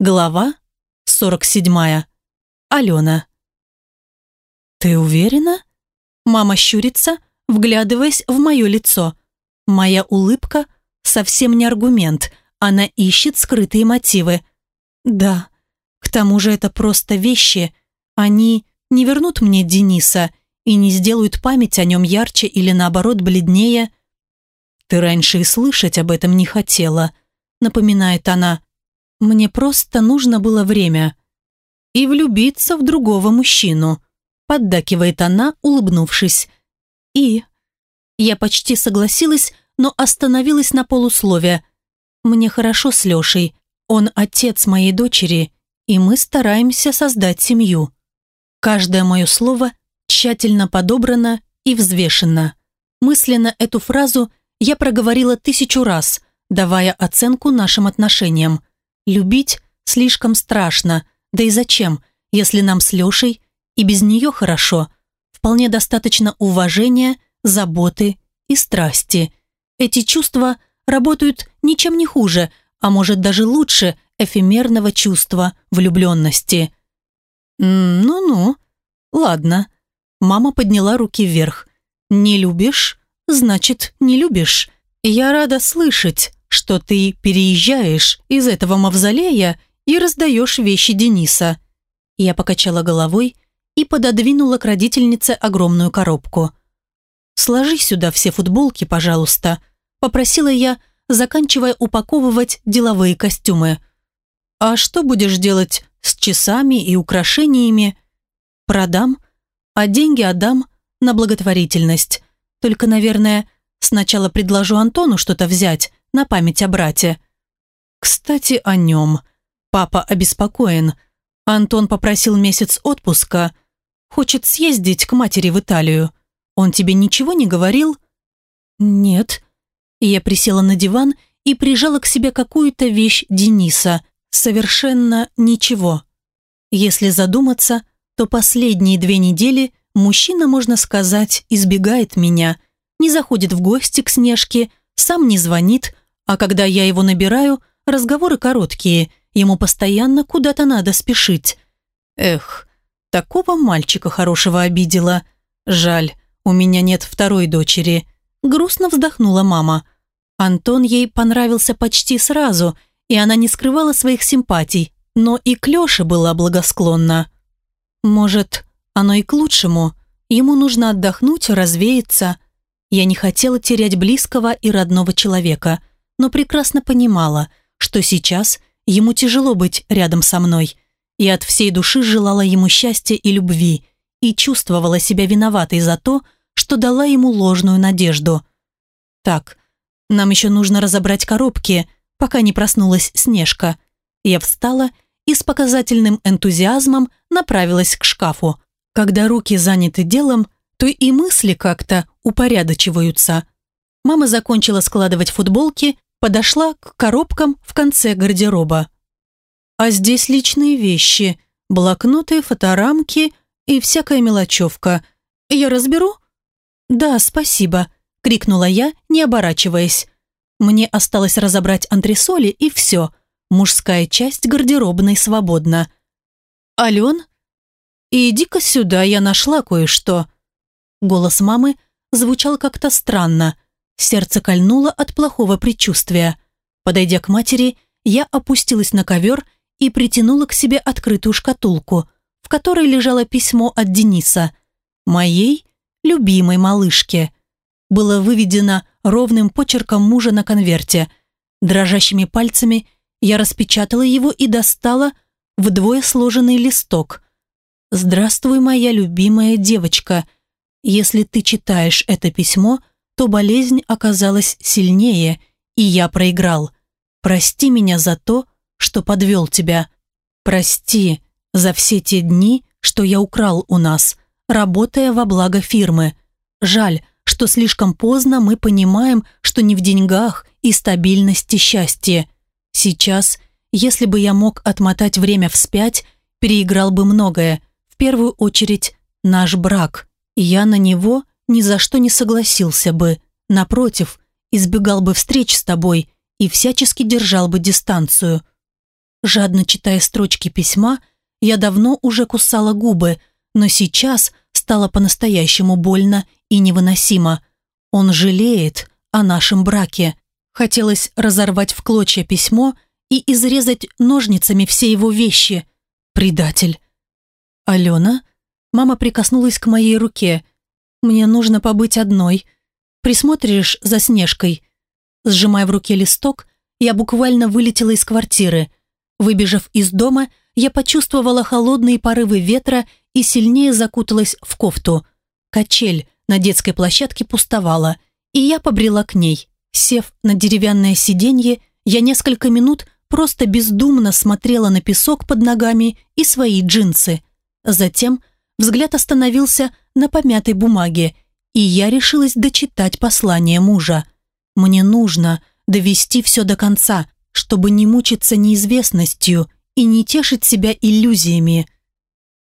Глава 47. Алена. «Ты уверена?» Мама щурится, вглядываясь в мое лицо. Моя улыбка совсем не аргумент, она ищет скрытые мотивы. Да, к тому же это просто вещи. Они не вернут мне Дениса и не сделают память о нем ярче или наоборот бледнее. «Ты раньше и слышать об этом не хотела», напоминает она. Мне просто нужно было время. И влюбиться в другого мужчину. Поддакивает она, улыбнувшись. И... Я почти согласилась, но остановилась на полуслове. Мне хорошо с Лешей. Он отец моей дочери, и мы стараемся создать семью. Каждое мое слово тщательно подобрано и взвешено. Мысленно эту фразу я проговорила тысячу раз, давая оценку нашим отношениям. Любить слишком страшно, да и зачем, если нам с Лешей и без нее хорошо. Вполне достаточно уважения, заботы и страсти. Эти чувства работают ничем не хуже, а может даже лучше эфемерного чувства влюбленности. «Ну-ну, ладно». Мама подняла руки вверх. «Не любишь? Значит, не любишь. Я рада слышать, что ты переезжаешь из этого мавзолея и раздаешь вещи Дениса». Я покачала головой и пододвинула к родительнице огромную коробку. «Сложи сюда все футболки, пожалуйста», – попросила я, заканчивая упаковывать деловые костюмы. «А что будешь делать с часами и украшениями?» «Продам, а деньги отдам на благотворительность. Только, наверное, сначала предложу Антону что-то взять, на память о брате. Кстати, о нем. Папа обеспокоен. Антон попросил месяц отпуска. Хочет съездить к матери в Италию. Он тебе ничего не говорил? Нет. Я присела на диван и прижала к себе какую-то вещь Дениса. Совершенно ничего. Если задуматься, то последние две недели мужчина, можно сказать, избегает меня, не заходит в гости к Снежке, сам не звонит, а когда я его набираю, разговоры короткие, ему постоянно куда-то надо спешить. Эх, такого мальчика хорошего обидела. Жаль, у меня нет второй дочери. Грустно вздохнула мама. Антон ей понравился почти сразу, и она не скрывала своих симпатий, но и к Леше была благосклонна. Может, оно и к лучшему. Ему нужно отдохнуть, развеяться. Я не хотела терять близкого и родного человека – но прекрасно понимала, что сейчас ему тяжело быть рядом со мной, и от всей души желала ему счастья и любви, и чувствовала себя виноватой за то, что дала ему ложную надежду. «Так, нам еще нужно разобрать коробки, пока не проснулась Снежка». Я встала и с показательным энтузиазмом направилась к шкафу. Когда руки заняты делом, то и мысли как-то упорядочиваются. Мама закончила складывать футболки подошла к коробкам в конце гардероба. А здесь личные вещи, блокноты, фоторамки и всякая мелочевка. Я разберу? Да, спасибо, крикнула я, не оборачиваясь. Мне осталось разобрать антресоли и все. Мужская часть гардеробной свободна. Ален? Иди-ка сюда, я нашла кое-что. Голос мамы звучал как-то странно. Сердце кольнуло от плохого предчувствия. Подойдя к матери, я опустилась на ковер и притянула к себе открытую шкатулку, в которой лежало письмо от Дениса, моей любимой малышке. Было выведено ровным почерком мужа на конверте. Дрожащими пальцами я распечатала его и достала вдвое сложенный листок. «Здравствуй, моя любимая девочка. Если ты читаешь это письмо – то болезнь оказалась сильнее, и я проиграл. Прости меня за то, что подвел тебя. Прости за все те дни, что я украл у нас, работая во благо фирмы. Жаль, что слишком поздно мы понимаем, что не в деньгах и стабильности счастье. Сейчас, если бы я мог отмотать время вспять, переиграл бы многое, в первую очередь наш брак. Я на него – ни за что не согласился бы. Напротив, избегал бы встреч с тобой и всячески держал бы дистанцию. Жадно читая строчки письма, я давно уже кусала губы, но сейчас стало по-настоящему больно и невыносимо. Он жалеет о нашем браке. Хотелось разорвать в клочья письмо и изрезать ножницами все его вещи. Предатель. «Алена?» Мама прикоснулась к моей руке. «Мне нужно побыть одной. Присмотришь за Снежкой?» Сжимая в руке листок, я буквально вылетела из квартиры. Выбежав из дома, я почувствовала холодные порывы ветра и сильнее закуталась в кофту. Качель на детской площадке пустовала, и я побрела к ней. Сев на деревянное сиденье, я несколько минут просто бездумно смотрела на песок под ногами и свои джинсы. Затем взгляд остановился на помятой бумаге, и я решилась дочитать послание мужа. Мне нужно довести все до конца, чтобы не мучиться неизвестностью и не тешить себя иллюзиями.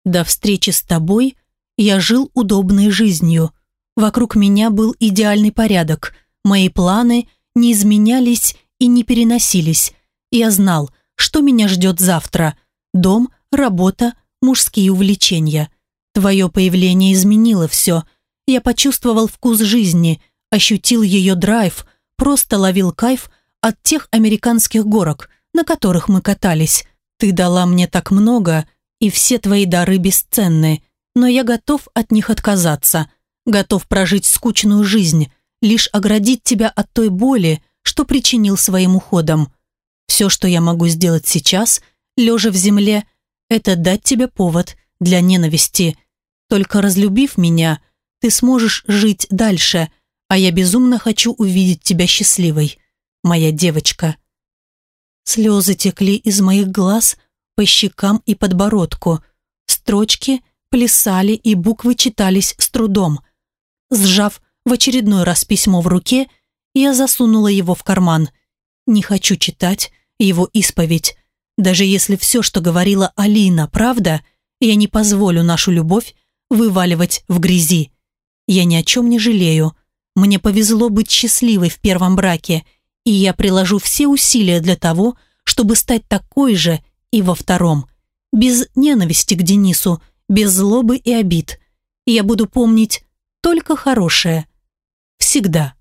До встречи с тобой я жил удобной жизнью. Вокруг меня был идеальный порядок. Мои планы не изменялись и не переносились. Я знал, что меня ждет завтра. Дом, работа, мужские увлечения. Твое появление изменило все. Я почувствовал вкус жизни, ощутил ее драйв, просто ловил кайф от тех американских горок, на которых мы катались. Ты дала мне так много, и все твои дары бесценны, но я готов от них отказаться, готов прожить скучную жизнь, лишь оградить тебя от той боли, что причинил своим уходом. Все, что я могу сделать сейчас, лежа в земле, это дать тебе повод для ненависти. Только разлюбив меня, ты сможешь жить дальше – а я безумно хочу увидеть тебя счастливой, моя девочка». Слезы текли из моих глаз по щекам и подбородку. Строчки плясали и буквы читались с трудом. Сжав в очередной раз письмо в руке, я засунула его в карман. Не хочу читать его исповедь. Даже если все, что говорила Алина, правда, я не позволю нашу любовь вываливать в грязи. Я ни о чем не жалею. Мне повезло быть счастливой в первом браке, и я приложу все усилия для того, чтобы стать такой же и во втором. Без ненависти к Денису, без злобы и обид. Я буду помнить только хорошее. Всегда.